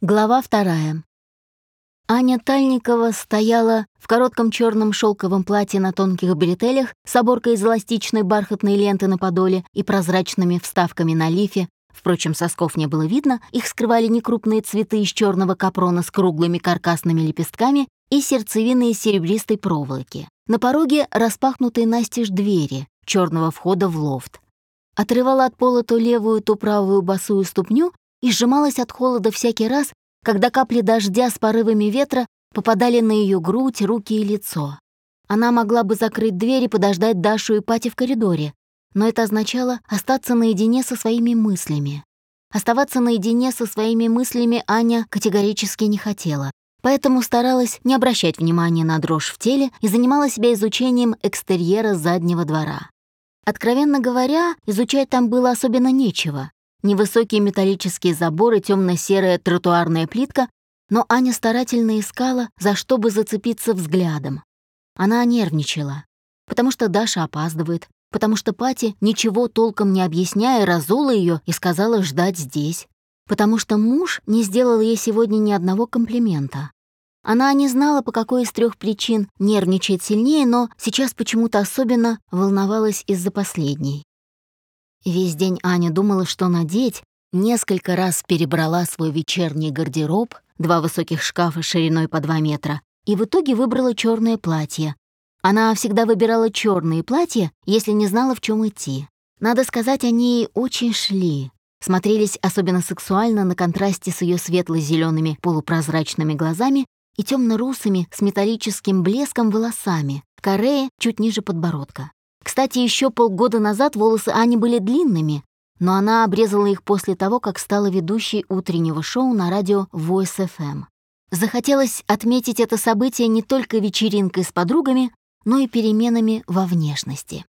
Глава вторая. Аня Тальникова стояла в коротком черном шелковом платье на тонких бретелях с оборкой из эластичной бархатной ленты на подоле и прозрачными вставками на лифе. Впрочем, сосков не было видно, их скрывали некрупные цветы из черного капрона с круглыми каркасными лепестками и сердцевины из серебристой проволоки. На пороге распахнутые настежь двери черного входа в лофт. Отрывала от пола то левую, то правую босую ступню и сжималась от холода всякий раз, когда капли дождя с порывами ветра попадали на ее грудь, руки и лицо. Она могла бы закрыть дверь и подождать Дашу и Пати в коридоре, но это означало остаться наедине со своими мыслями. Оставаться наедине со своими мыслями Аня категорически не хотела, поэтому старалась не обращать внимания на дрожь в теле и занимала себя изучением экстерьера заднего двора. Откровенно говоря, изучать там было особенно нечего. Невысокие металлические заборы, темно-серая тротуарная плитка, но Аня старательно искала, за что бы зацепиться взглядом. Она нервничала, потому что Даша опаздывает, потому что Пати, ничего толком не объясняя, разула ее и сказала ждать здесь, потому что муж не сделал ей сегодня ни одного комплимента. Она не знала, по какой из трех причин нервничает сильнее, но сейчас почему-то особенно волновалась из-за последней. Весь день Аня думала, что надеть, несколько раз перебрала свой вечерний гардероб, два высоких шкафа шириной по два метра, и в итоге выбрала черное платье. Она всегда выбирала черные платья, если не знала, в чем идти. Надо сказать, они ей очень шли. Смотрелись особенно сексуально на контрасте с ее светло-зелеными полупрозрачными глазами и темно-русыми с металлическим блеском волосами, корея чуть ниже подбородка. Кстати, еще полгода назад волосы Ани были длинными, но она обрезала их после того, как стала ведущей утреннего шоу на радио Voice FM. Захотелось отметить это событие не только вечеринкой с подругами, но и переменами во внешности.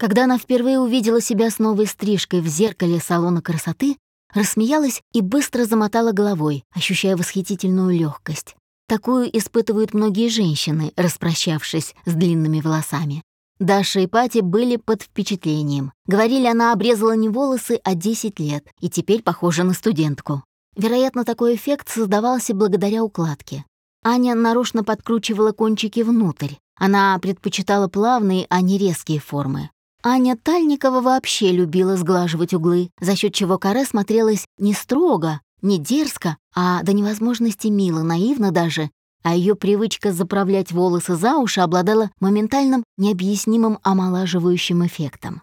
Когда она впервые увидела себя с новой стрижкой в зеркале салона красоты, рассмеялась и быстро замотала головой, ощущая восхитительную легкость. Такую испытывают многие женщины, распрощавшись с длинными волосами. Даша и Пати были под впечатлением. Говорили, она обрезала не волосы, а 10 лет, и теперь похожа на студентку. Вероятно, такой эффект создавался благодаря укладке. Аня нарочно подкручивала кончики внутрь. Она предпочитала плавные, а не резкие формы. Аня Тальникова вообще любила сглаживать углы, за счет чего каре смотрелась не строго, не дерзко, а до невозможности мило, наивно даже, а ее привычка заправлять волосы за уши обладала моментальным, необъяснимым омолаживающим эффектом.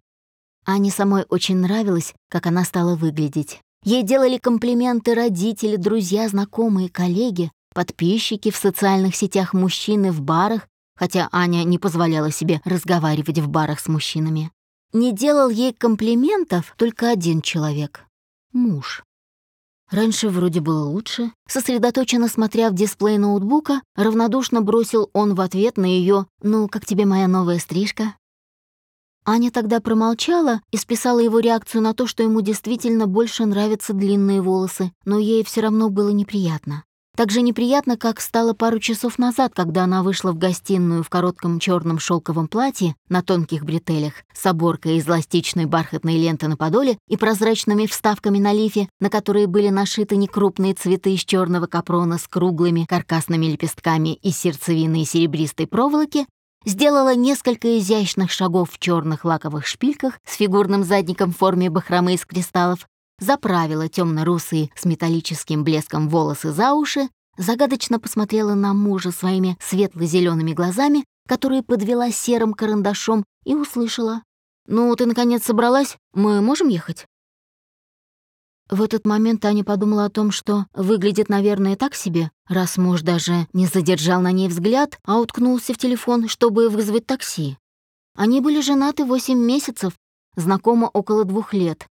Ане самой очень нравилось, как она стала выглядеть. Ей делали комплименты родители, друзья, знакомые, коллеги, подписчики в социальных сетях мужчины в барах, хотя Аня не позволяла себе разговаривать в барах с мужчинами. Не делал ей комплиментов только один человек — муж. Раньше вроде было лучше. Сосредоточенно смотря в дисплей ноутбука, равнодушно бросил он в ответ на ее «Ну, как тебе моя новая стрижка?» Аня тогда промолчала и списала его реакцию на то, что ему действительно больше нравятся длинные волосы, но ей все равно было неприятно. Так же неприятно, как стало пару часов назад, когда она вышла в гостиную в коротком черном шелковом платье на тонких бретелях с оборкой из эластичной бархатной ленты на подоле и прозрачными вставками на лифе, на которые были нашиты некрупные цветы из черного капрона с круглыми каркасными лепестками и сердцевиной серебристой проволоки, сделала несколько изящных шагов в черных лаковых шпильках с фигурным задником в форме бахромы из кристаллов, заправила темно-русые с металлическим блеском волосы за уши, загадочно посмотрела на мужа своими светло-зелеными глазами, которые подвела серым карандашом, и услышала. «Ну, ты, наконец, собралась? Мы можем ехать?» В этот момент Аня подумала о том, что выглядит, наверное, так себе, раз муж даже не задержал на ней взгляд, а уткнулся в телефон, чтобы вызвать такси. Они были женаты восемь месяцев, знакомы около двух лет,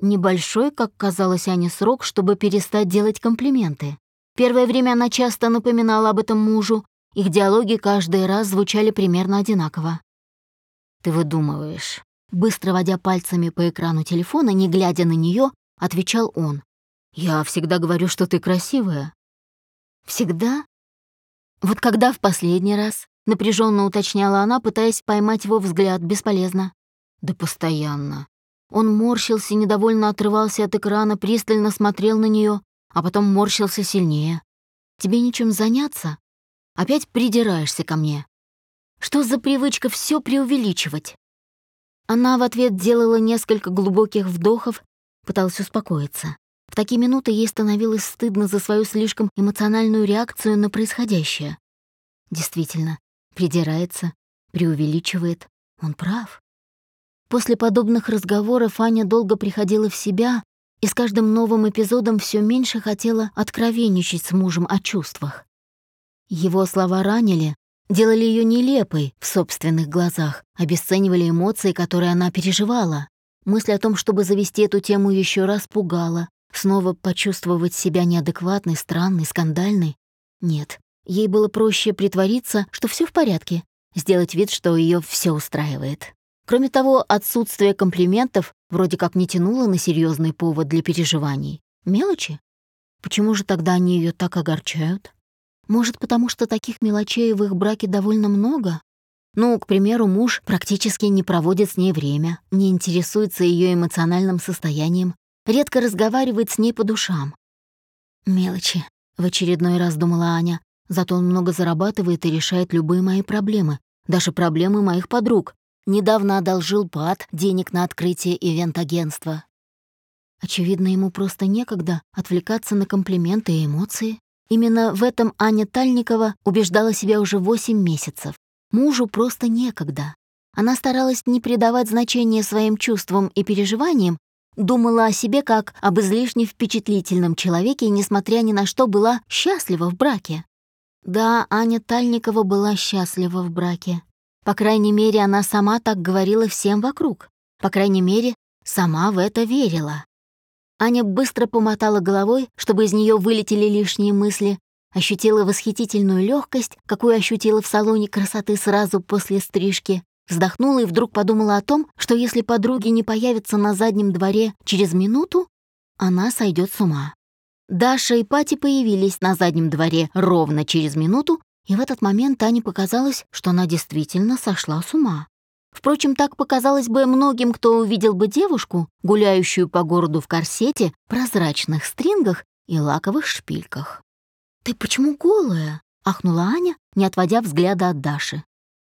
Небольшой, как казалось Ане, срок, чтобы перестать делать комплименты. Первое время она часто напоминала об этом мужу, их диалоги каждый раз звучали примерно одинаково. «Ты выдумываешь». Быстро водя пальцами по экрану телефона, не глядя на нее, отвечал он. «Я всегда говорю, что ты красивая». «Всегда?» «Вот когда в последний раз?» — напряженно уточняла она, пытаясь поймать его взгляд, бесполезно. «Да постоянно», он морщился, недовольно отрывался от экрана, пристально смотрел на нее, а потом морщился сильнее. Тебе нечем заняться? Опять придираешься ко мне. Что за привычка все преувеличивать? Она в ответ делала несколько глубоких вдохов, пыталась успокоиться. В такие минуты ей становилось стыдно за свою слишком эмоциональную реакцию на происходящее. Действительно, придирается, преувеличивает. Он прав. После подобных разговоров Аня долго приходила в себя и с каждым новым эпизодом все меньше хотела откровенничать с мужем о чувствах. Его слова ранили, делали ее нелепой в собственных глазах, обесценивали эмоции, которые она переживала. Мысль о том, чтобы завести эту тему еще раз пугала, снова почувствовать себя неадекватной, странной, скандальной. Нет, ей было проще притвориться, что все в порядке, сделать вид, что ее все устраивает. Кроме того, отсутствие комплиментов вроде как не тянуло на серьезный повод для переживаний. Мелочи? Почему же тогда они ее так огорчают? Может, потому что таких мелочей в их браке довольно много? Ну, к примеру, муж практически не проводит с ней время, не интересуется ее эмоциональным состоянием, редко разговаривает с ней по душам. «Мелочи», — в очередной раз думала Аня, зато он много зарабатывает и решает любые мои проблемы, даже проблемы моих подруг. Недавно одолжил ПАД денег на открытие ивент-агентства. Очевидно, ему просто некогда отвлекаться на комплименты и эмоции. Именно в этом Аня Тальникова убеждала себя уже 8 месяцев. Мужу просто некогда. Она старалась не придавать значения своим чувствам и переживаниям, думала о себе как об излишне впечатлительном человеке несмотря ни на что, была счастлива в браке. Да, Аня Тальникова была счастлива в браке. По крайней мере, она сама так говорила всем вокруг. По крайней мере, сама в это верила. Аня быстро помотала головой, чтобы из нее вылетели лишние мысли, ощутила восхитительную легкость, какую ощутила в салоне красоты сразу после стрижки, вздохнула и вдруг подумала о том, что если подруги не появятся на заднем дворе через минуту, она сойдет с ума. Даша и Пати появились на заднем дворе ровно через минуту, и в этот момент Ане показалось, что она действительно сошла с ума. Впрочем, так показалось бы многим, кто увидел бы девушку, гуляющую по городу в корсете, прозрачных стрингах и лаковых шпильках. «Ты почему голая?» — ахнула Аня, не отводя взгляда от Даши.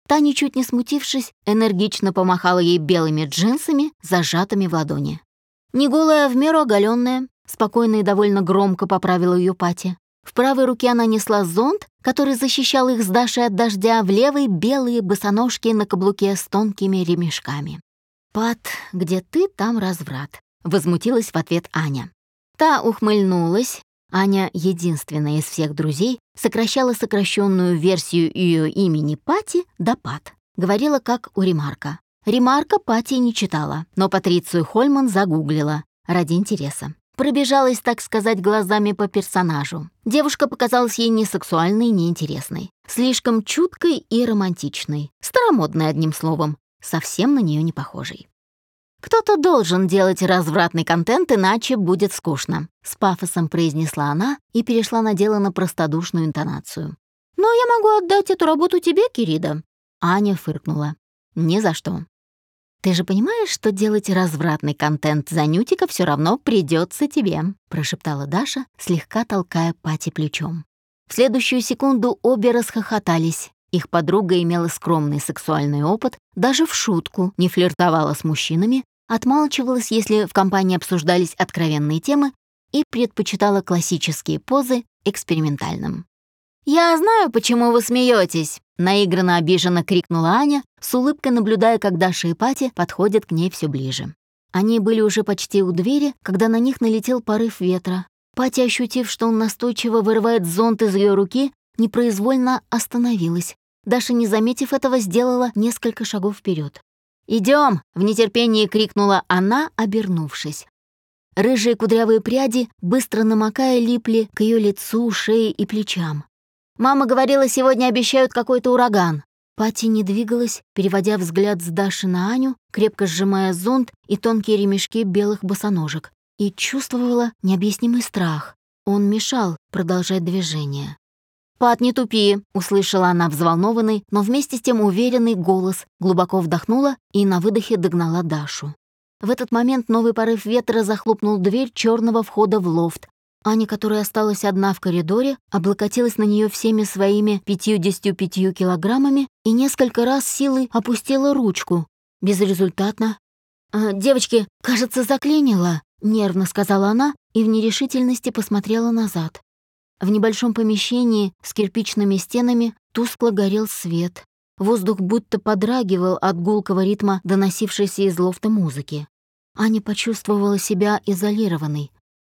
Та, ничуть не смутившись, энергично помахала ей белыми джинсами, зажатыми в ладони. Не голая, а в меру оголенная, спокойно и довольно громко поправила ее Пати. В правой руке она несла зонт, который защищал их с Дашей от дождя, в левой — белые босоножки на каблуке с тонкими ремешками. «Пат, где ты, там разврат», — возмутилась в ответ Аня. Та ухмыльнулась. Аня, единственная из всех друзей, сокращала сокращенную версию ее имени Пати до Пат. Говорила, как у Ремарка. Ремарка Пати не читала, но Патрицию Хольман загуглила ради интереса. Пробежалась, так сказать, глазами по персонажу. Девушка показалась ей не сексуальной, не интересной. Слишком чуткой и романтичной. Старомодной, одним словом. Совсем на нее не похожей. «Кто-то должен делать развратный контент, иначе будет скучно», — с пафосом произнесла она и перешла на дело на простодушную интонацию. «Но я могу отдать эту работу тебе, Кирида». Аня фыркнула. «Ни за что. «Ты же понимаешь, что делать развратный контент за Нютика все равно придется тебе», прошептала Даша, слегка толкая Пати плечом. В следующую секунду обе расхохотались. Их подруга имела скромный сексуальный опыт, даже в шутку не флиртовала с мужчинами, отмалчивалась, если в компании обсуждались откровенные темы, и предпочитала классические позы экспериментальным. «Я знаю, почему вы смеетесь, наигранно обиженно крикнула Аня, с улыбкой наблюдая, как Даша и Пати подходят к ней все ближе. Они были уже почти у двери, когда на них налетел порыв ветра. Пати, ощутив, что он настойчиво вырывает зонт из ее руки, непроизвольно остановилась. Даша, не заметив этого, сделала несколько шагов вперед. Идем! в нетерпении крикнула она, обернувшись. Рыжие кудрявые пряди, быстро намокая, липли к ее лицу, шее и плечам. Мама говорила, сегодня обещают какой-то ураган. Пати не двигалась, переводя взгляд с Даши на Аню, крепко сжимая зонт и тонкие ремешки белых босоножек, и чувствовала необъяснимый страх. Он мешал продолжать движение. «Пат, не тупи!» — услышала она взволнованный, но вместе с тем уверенный голос, глубоко вдохнула и на выдохе догнала Дашу. В этот момент новый порыв ветра захлопнул дверь черного входа в лофт, Аня, которая осталась одна в коридоре, облокотилась на нее всеми своими 55 килограммами и несколько раз силой опустила ручку. Безрезультатно. «Э, «Девочки, кажется, заклинило», — нервно сказала она и в нерешительности посмотрела назад. В небольшом помещении с кирпичными стенами тускло горел свет. Воздух будто подрагивал от гулкого ритма, доносившейся из лофта музыки. Аня почувствовала себя изолированной.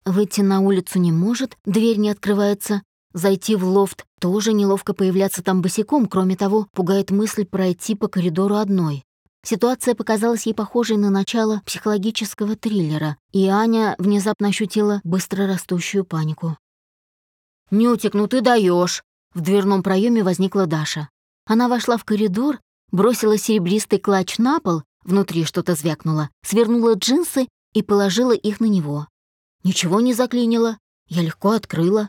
Выйти на улицу не может, дверь не открывается. Зайти в лофт тоже неловко появляться там босиком, кроме того, пугает мысль пройти по коридору одной. Ситуация показалась ей похожей на начало психологического триллера, и Аня внезапно ощутила быстро растущую панику. «Нютик, ну ты даешь! В дверном проеме возникла Даша. Она вошла в коридор, бросила серебристый клатч на пол, внутри что-то звякнуло, свернула джинсы и положила их на него. Ничего не заклинило, я легко открыла.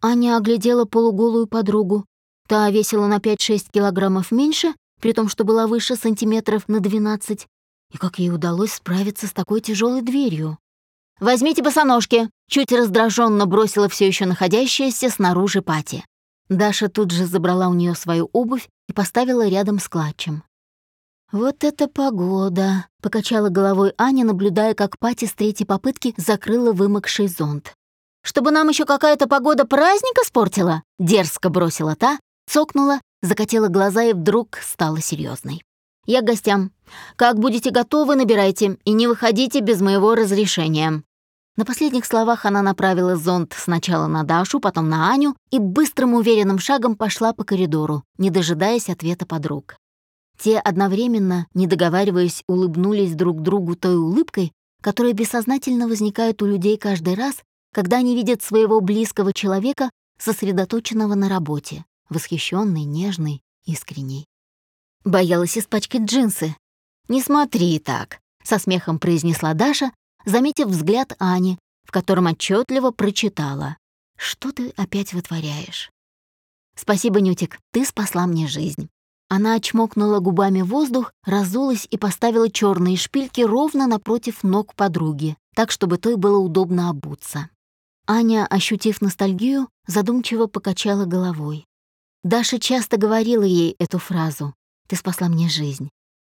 Аня оглядела полуголую подругу. Та весила на 5-6 килограммов меньше, при том, что была выше сантиметров на 12. И как ей удалось справиться с такой тяжелой дверью? «Возьмите босоножки!» — чуть раздраженно бросила все еще находящаяся снаружи Пати. Даша тут же забрала у нее свою обувь и поставила рядом с клатчем. «Вот это погода!» — покачала головой Аня, наблюдая, как Пати с третьей попытки закрыла вымокший зонт. «Чтобы нам еще какая-то погода праздника спортила?» — дерзко бросила та, цокнула, закатила глаза и вдруг стала серьезной. «Я к гостям. Как будете готовы, набирайте, и не выходите без моего разрешения». На последних словах она направила зонт сначала на Дашу, потом на Аню и быстрым уверенным шагом пошла по коридору, не дожидаясь ответа подруг. Те одновременно, не договариваясь, улыбнулись друг другу той улыбкой, которая бессознательно возникает у людей каждый раз, когда они видят своего близкого человека, сосредоточенного на работе, восхищенный, нежный, искренний. Боялась испачкать джинсы. «Не смотри так», — со смехом произнесла Даша, заметив взгляд Ани, в котором отчетливо прочитала. «Что ты опять вытворяешь?» «Спасибо, Нютик, ты спасла мне жизнь». Она очмокнула губами воздух, разулась и поставила черные шпильки ровно напротив ног подруги, так, чтобы той было удобно обуться. Аня, ощутив ностальгию, задумчиво покачала головой. Даша часто говорила ей эту фразу «Ты спасла мне жизнь».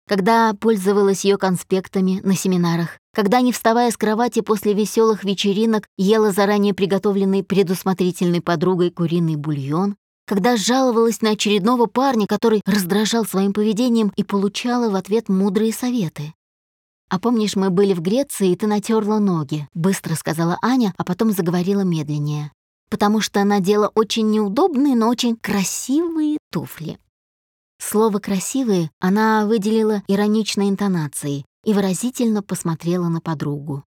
Когда пользовалась ее конспектами на семинарах, когда, не вставая с кровати после веселых вечеринок, ела заранее приготовленный предусмотрительной подругой куриный бульон, когда жаловалась на очередного парня, который раздражал своим поведением и получала в ответ мудрые советы. «А помнишь, мы были в Греции, и ты натерла ноги?» — быстро сказала Аня, а потом заговорила медленнее. «Потому что надела очень неудобные, но очень красивые туфли». Слово «красивые» она выделила ироничной интонацией и выразительно посмотрела на подругу.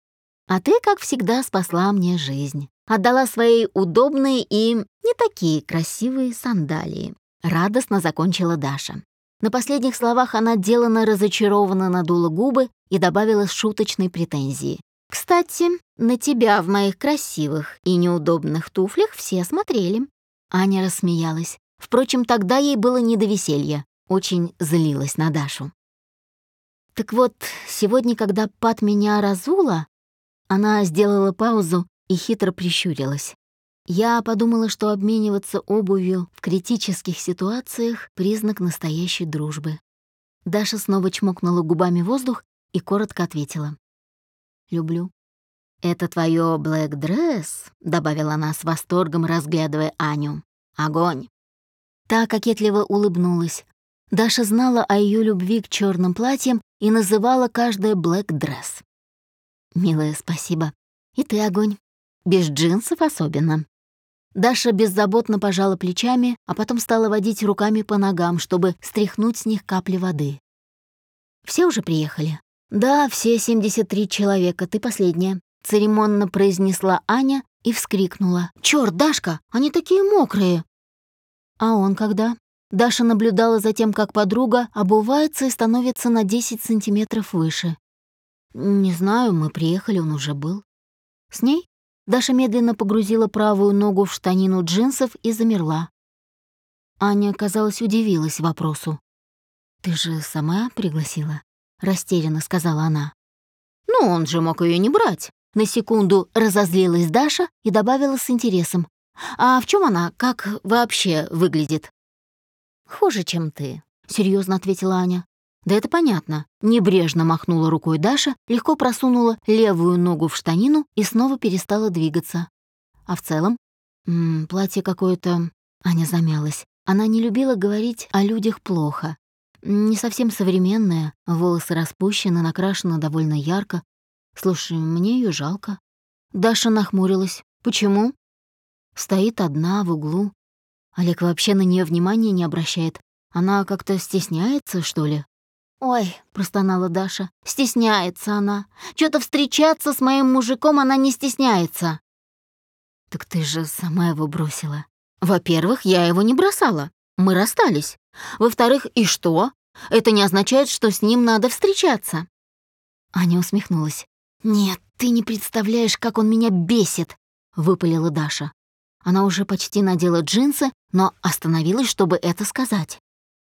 «А ты, как всегда, спасла мне жизнь отдала свои удобные и не такие красивые сандалии. Радостно закончила Даша. На последних словах она делано разочарованно надула губы и добавила шуточной претензией. «Кстати, на тебя в моих красивых и неудобных туфлях все смотрели». Аня рассмеялась. Впрочем, тогда ей было не до веселья. Очень злилась на Дашу. Так вот, сегодня, когда Пат меня разула, она сделала паузу и хитро прищурилась. Я подумала, что обмениваться обувью в критических ситуациях — признак настоящей дружбы. Даша снова чмокнула губами воздух и коротко ответила. «Люблю». «Это твое блэк-дресс?» — добавила она с восторгом, разглядывая Аню. «Огонь!» Та кокетливо улыбнулась. Даша знала о ее любви к черным платьям и называла каждое блэк-дресс. «Милая, спасибо. И ты огонь». Без джинсов особенно. Даша беззаботно пожала плечами, а потом стала водить руками по ногам, чтобы стряхнуть с них капли воды. «Все уже приехали?» «Да, все 73 человека, ты последняя», — церемонно произнесла Аня и вскрикнула. «Чёрт, Дашка, они такие мокрые!» «А он когда?» Даша наблюдала за тем, как подруга обувается и становится на 10 сантиметров выше. «Не знаю, мы приехали, он уже был». «С ней?» Даша медленно погрузила правую ногу в штанину джинсов и замерла. Аня, казалось, удивилась вопросу. «Ты же сама пригласила?» — растерянно сказала она. «Ну, он же мог ее не брать», На секунду разозлилась Даша и добавила с интересом. «А в чем она? Как вообще выглядит?» «Хуже, чем ты», — серьезно ответила Аня. «Да это понятно». Небрежно махнула рукой Даша, легко просунула левую ногу в штанину и снова перестала двигаться. А в целом? М платье какое-то... Аня замялась. Она не любила говорить о людях плохо. Не совсем современная, волосы распущены, накрашены довольно ярко. Слушай, мне ее жалко. Даша нахмурилась. Почему? Стоит одна в углу. Олег вообще на нее внимания не обращает. Она как-то стесняется, что ли? «Ой», — простонала Даша, — «стесняется она. Чё-то встречаться с моим мужиком она не стесняется». «Так ты же сама его бросила». «Во-первых, я его не бросала. Мы расстались. Во-вторых, и что? Это не означает, что с ним надо встречаться». Аня усмехнулась. «Нет, ты не представляешь, как он меня бесит», — выпалила Даша. Она уже почти надела джинсы, но остановилась, чтобы это сказать.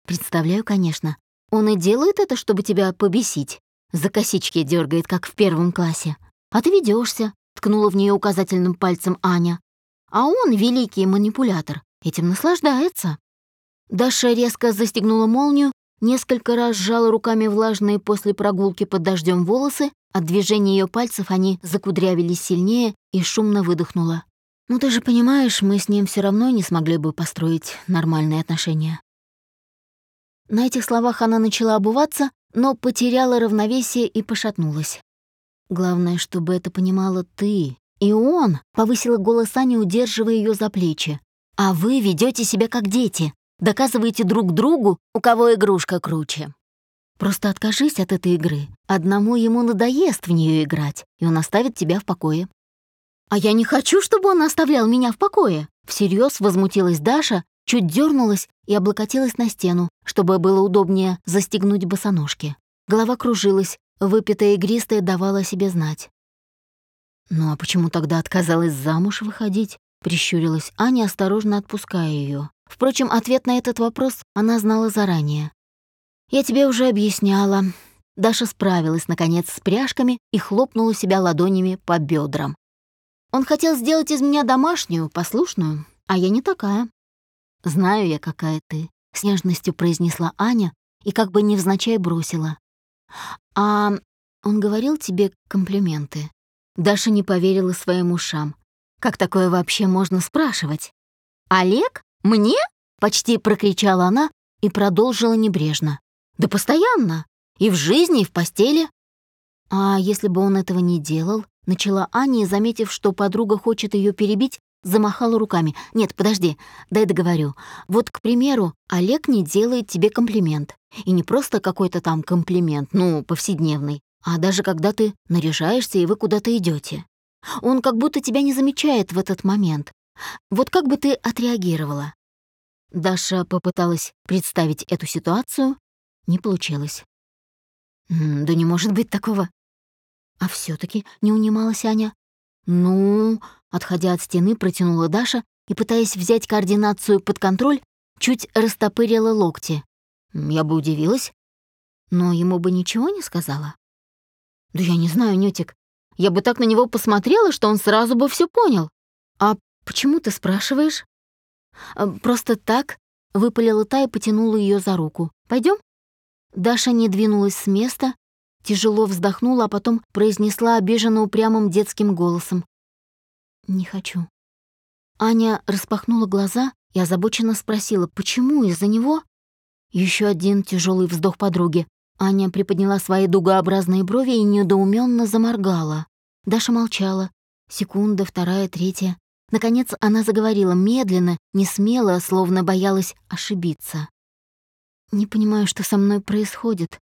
«Представляю, конечно. Он и делает это, чтобы тебя побесить. За косички дергает, как в первом классе. А ты ведешься, ткнула в нее указательным пальцем Аня. А он, великий манипулятор, этим наслаждается. Даша резко застегнула молнию, несколько раз сжала руками влажные после прогулки под дождем волосы, от движения ее пальцев они закудрявились сильнее и шумно выдохнула. «Ну ты же понимаешь, мы с ним все равно не смогли бы построить нормальные отношения». На этих словах она начала обуваться, но потеряла равновесие и пошатнулась. «Главное, чтобы это понимала ты. И он!» — повысила голос Аня, удерживая ее за плечи. «А вы ведете себя как дети, доказываете друг другу, у кого игрушка круче. Просто откажись от этой игры. Одному ему надоест в нее играть, и он оставит тебя в покое». «А я не хочу, чтобы он оставлял меня в покое!» Всерьез возмутилась Даша, чуть дернулась и облокотилась на стену, чтобы было удобнее застегнуть босоножки. Голова кружилась, выпитая игристая давала о себе знать. «Ну а почему тогда отказалась замуж выходить?» — прищурилась Аня, осторожно отпуская ее. Впрочем, ответ на этот вопрос она знала заранее. «Я тебе уже объясняла». Даша справилась, наконец, с пряжками и хлопнула себя ладонями по бедрам. «Он хотел сделать из меня домашнюю, послушную, а я не такая. «Знаю я, какая ты», — с нежностью произнесла Аня и как бы невзначай бросила. «А он говорил тебе комплименты?» Даша не поверила своим ушам. «Как такое вообще можно спрашивать?» «Олег? Мне?» — почти прокричала она и продолжила небрежно. «Да постоянно. И в жизни, и в постели». «А если бы он этого не делал?» — начала Аня, заметив, что подруга хочет ее перебить, замахала руками. «Нет, подожди, дай договорю. Вот, к примеру, Олег не делает тебе комплимент. И не просто какой-то там комплимент, ну, повседневный, а даже когда ты наряжаешься и вы куда-то идете. Он как будто тебя не замечает в этот момент. Вот как бы ты отреагировала?» Даша попыталась представить эту ситуацию. Не получилось. «Да не может быть такого». А все таки не унималась Аня. «Ну...» — отходя от стены, протянула Даша и, пытаясь взять координацию под контроль, чуть растопырила локти. Я бы удивилась, но ему бы ничего не сказала. «Да я не знаю, Нютик. Я бы так на него посмотрела, что он сразу бы все понял. А почему ты спрашиваешь?» «А, «Просто так», — выпалила та и потянула ее за руку. Пойдем? Даша не двинулась с места, Тяжело вздохнула, а потом произнесла обиженно упрямым детским голосом. «Не хочу». Аня распахнула глаза и озабоченно спросила, почему из-за него? Еще один тяжелый вздох подруги. Аня приподняла свои дугообразные брови и недоуменно заморгала. Даша молчала. Секунда, вторая, третья. Наконец она заговорила медленно, не смело, словно боялась ошибиться. «Не понимаю, что со мной происходит.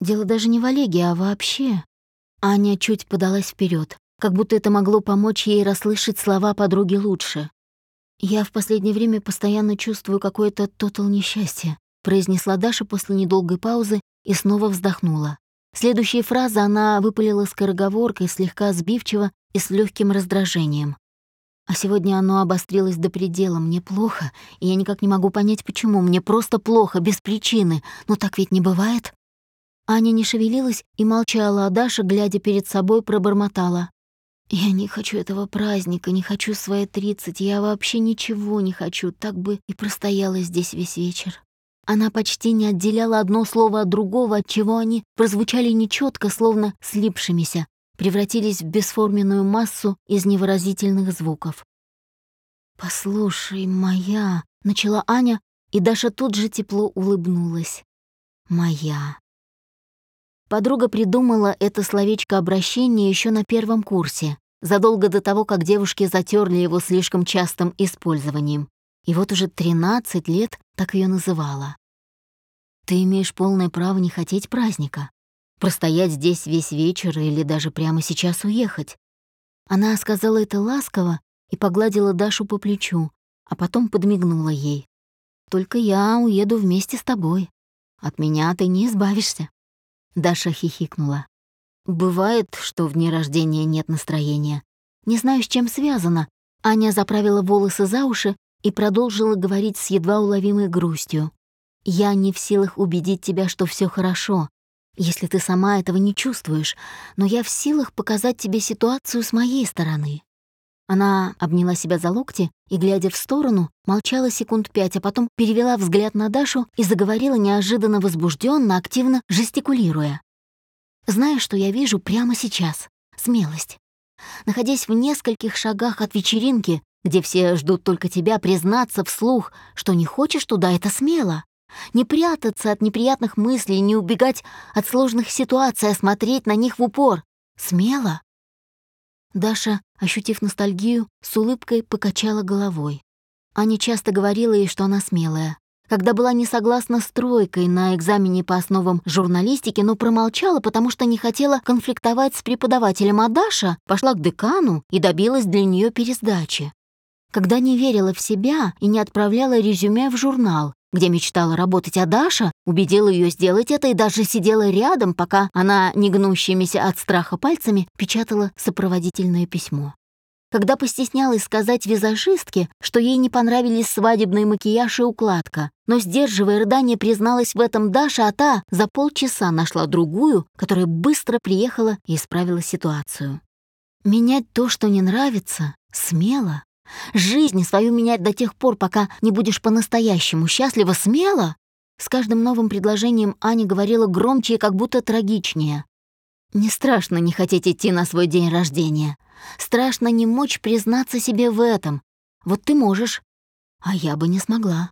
Дело даже не в Олеге, а вообще. Аня чуть подалась вперед, как будто это могло помочь ей расслышать слова подруги лучше. «Я в последнее время постоянно чувствую какое-то тотал несчастье», произнесла Даша после недолгой паузы и снова вздохнула. Следующие фразы она выпалила скороговоркой, слегка сбивчиво и с легким раздражением. А сегодня оно обострилось до предела. Мне плохо, и я никак не могу понять, почему. Мне просто плохо, без причины. Но так ведь не бывает. Аня не шевелилась и молчала, а Даша, глядя перед собой, пробормотала. Я не хочу этого праздника, не хочу свои тридцать, я вообще ничего не хочу, так бы и простояла здесь весь вечер. Она почти не отделяла одно слово от другого, отчего они прозвучали нечетко, словно слипшимися, превратились в бесформенную массу из невыразительных звуков. «Послушай, моя», — начала Аня, и Даша тут же тепло улыбнулась. «Моя». Подруга придумала это словечко обращения еще на первом курсе, задолго до того, как девушки затерли его слишком частым использованием. И вот уже 13 лет так ее называла. Ты имеешь полное право не хотеть праздника, простоять здесь весь вечер или даже прямо сейчас уехать. Она сказала это ласково и погладила Дашу по плечу, а потом подмигнула ей. «Только я уеду вместе с тобой. От меня ты не избавишься». Даша хихикнула. Бывает, что в дни рождения нет настроения. Не знаю, с чем связано. Аня заправила волосы за уши и продолжила говорить с едва уловимой грустью. «Я не в силах убедить тебя, что все хорошо, если ты сама этого не чувствуешь, но я в силах показать тебе ситуацию с моей стороны». Она обняла себя за локти и, глядя в сторону, молчала секунд пять, а потом перевела взгляд на Дашу и заговорила неожиданно возбужденно, активно жестикулируя. «Знаешь, что я вижу прямо сейчас? Смелость. Находясь в нескольких шагах от вечеринки, где все ждут только тебя, признаться вслух, что не хочешь туда, это смело. Не прятаться от неприятных мыслей, не убегать от сложных ситуаций, а смотреть на них в упор. Смело. Даша, ощутив ностальгию, с улыбкой покачала головой. Аня часто говорила ей, что она смелая. Когда была не согласна с тройкой на экзамене по основам журналистики, но промолчала, потому что не хотела конфликтовать с преподавателем, а Даша пошла к декану и добилась для нее пересдачи. Когда не верила в себя и не отправляла резюме в журнал, где мечтала работать, а Даша убедила ее сделать это и даже сидела рядом, пока она, не гнущимися от страха пальцами, печатала сопроводительное письмо. Когда постеснялась сказать визажистке, что ей не понравились свадебный макияж и укладка, но, сдерживая рыдание, призналась в этом Даша, а та за полчаса нашла другую, которая быстро приехала и исправила ситуацию. Менять то, что не нравится, смело. Жизнь свою менять до тех пор, пока не будешь по-настоящему счастлива, смело. С каждым новым предложением Аня говорила громче и как будто трагичнее. Не страшно не хотеть идти на свой день рождения. Страшно не мочь признаться себе в этом. Вот ты можешь, а я бы не смогла.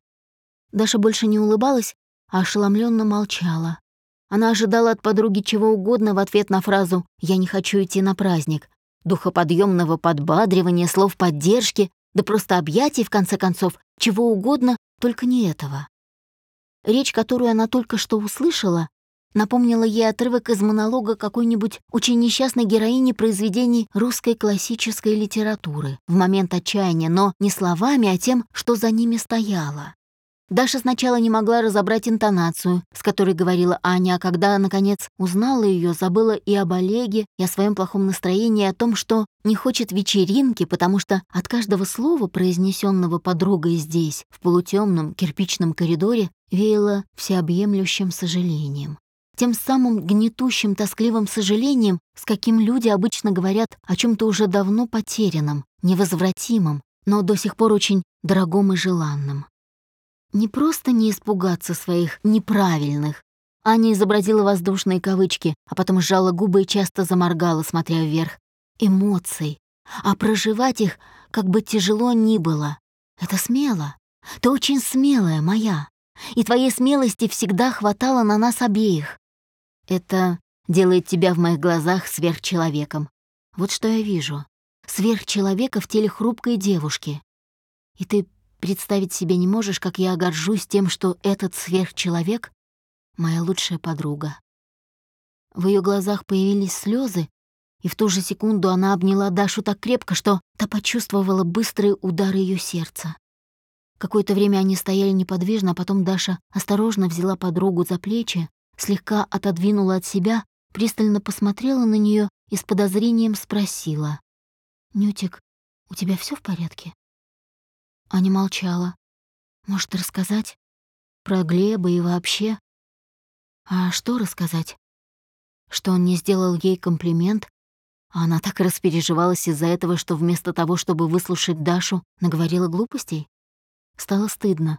Даша больше не улыбалась, а ошеломленно молчала. Она ожидала от подруги чего угодно в ответ на фразу «я не хочу идти на праздник», духоподъемного подбадривания, слов поддержки, да просто объятий, в конце концов, чего угодно, только не этого. Речь, которую она только что услышала, напомнила ей отрывок из монолога какой-нибудь очень несчастной героини произведений русской классической литературы в момент отчаяния, но не словами, а тем, что за ними стояло. Даша сначала не могла разобрать интонацию, с которой говорила Аня, а когда, наконец, узнала ее, забыла и об Олеге, и о своем плохом настроении, и о том, что не хочет вечеринки, потому что от каждого слова, произнесенного подругой здесь, в полутемном кирпичном коридоре, веяло всеобъемлющим сожалением. Тем самым гнетущим, тоскливым сожалением, с каким люди обычно говорят о чем то уже давно потерянном, невозвратимом, но до сих пор очень дорогом и желанном. Не просто не испугаться своих неправильных. Аня изобразила воздушные кавычки, а потом сжала губы и часто заморгала, смотря вверх. Эмоций. А проживать их, как бы тяжело ни было. Это смело. Ты очень смелая, моя. И твоей смелости всегда хватало на нас обеих. Это делает тебя в моих глазах сверхчеловеком. Вот что я вижу. Сверхчеловека в теле хрупкой девушки. И ты Представить себе не можешь, как я горжусь тем, что этот сверхчеловек — моя лучшая подруга. В ее глазах появились слезы, и в ту же секунду она обняла Дашу так крепко, что та почувствовала быстрые удары ее сердца. Какое-то время они стояли неподвижно, а потом Даша осторожно взяла подругу за плечи, слегка отодвинула от себя, пристально посмотрела на нее и с подозрением спросила. «Нютик, у тебя все в порядке?» Аня молчала. Может, рассказать? Про Глеба и вообще? А что рассказать? Что он не сделал ей комплимент? А она так распереживалась из-за этого, что вместо того, чтобы выслушать Дашу, наговорила глупостей. Стало стыдно.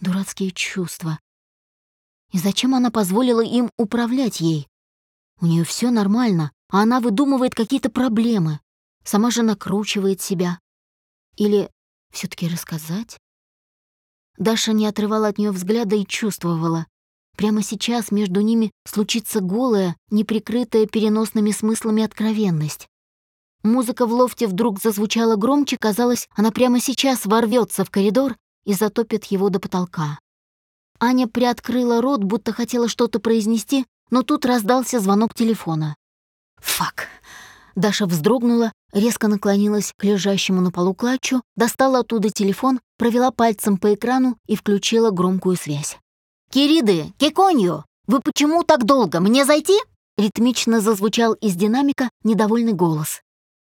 Дурацкие чувства. И зачем она позволила им управлять ей? У нее все нормально, а она выдумывает какие-то проблемы. Сама же накручивает себя. Или все таки рассказать? Даша не отрывала от нее взгляда и чувствовала. Прямо сейчас между ними случится голая, неприкрытая переносными смыслами откровенность. Музыка в лофте вдруг зазвучала громче, казалось, она прямо сейчас ворвется в коридор и затопит его до потолка. Аня приоткрыла рот, будто хотела что-то произнести, но тут раздался звонок телефона. «Фак!» Даша вздрогнула, резко наклонилась к лежащему на полу клатчу, достала оттуда телефон, провела пальцем по экрану и включила громкую связь. «Кириды, Кеконью, вы почему так долго? Мне зайти?» Ритмично зазвучал из динамика недовольный голос.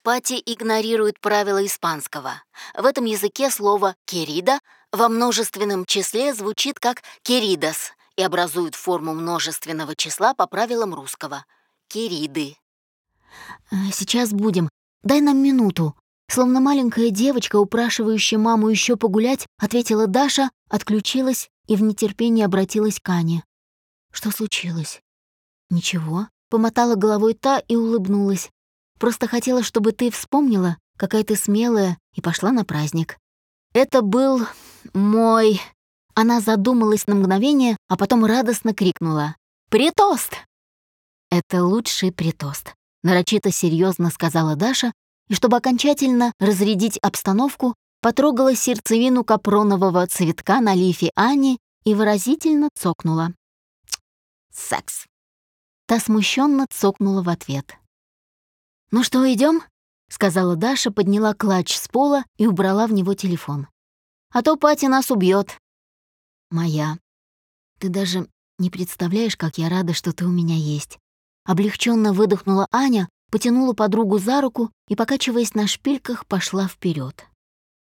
Пати игнорирует правила испанского. В этом языке слово «керида» во множественном числе звучит как «керидас» и образует форму множественного числа по правилам русского — «кериды». «Э, «Сейчас будем. Дай нам минуту». Словно маленькая девочка, упрашивающая маму еще погулять, ответила Даша, отключилась и в нетерпении обратилась к Ане. «Что случилось?» «Ничего», — помотала головой та и улыбнулась. «Просто хотела, чтобы ты вспомнила, какая ты смелая, и пошла на праздник». «Это был мой...» Она задумалась на мгновение, а потом радостно крикнула. «Притост!» «Это лучший притост», — нарочито серьезно сказала Даша, и чтобы окончательно разрядить обстановку, потрогала сердцевину капронового цветка на лифе Ани и выразительно цокнула. «Секс». Та смущенно цокнула в ответ. «Ну что, идем? сказала Даша, подняла клатч с пола и убрала в него телефон. «А то Пати нас убьет. «Моя. Ты даже не представляешь, как я рада, что ты у меня есть». Облегченно выдохнула Аня, потянула подругу за руку и, покачиваясь на шпильках, пошла вперед.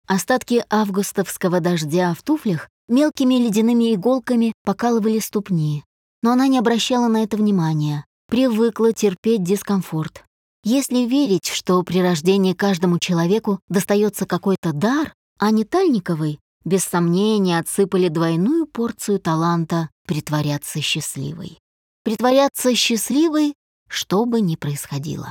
Остатки августовского дождя в туфлях мелкими ледяными иголками покалывали ступни, но она не обращала на это внимания, привыкла терпеть дискомфорт. Если верить, что при рождении каждому человеку достается какой-то дар, а не Тальниковой, без сомнения отсыпали двойную порцию таланта притворяться счастливой. Притворяться счастливой, что бы ни происходило.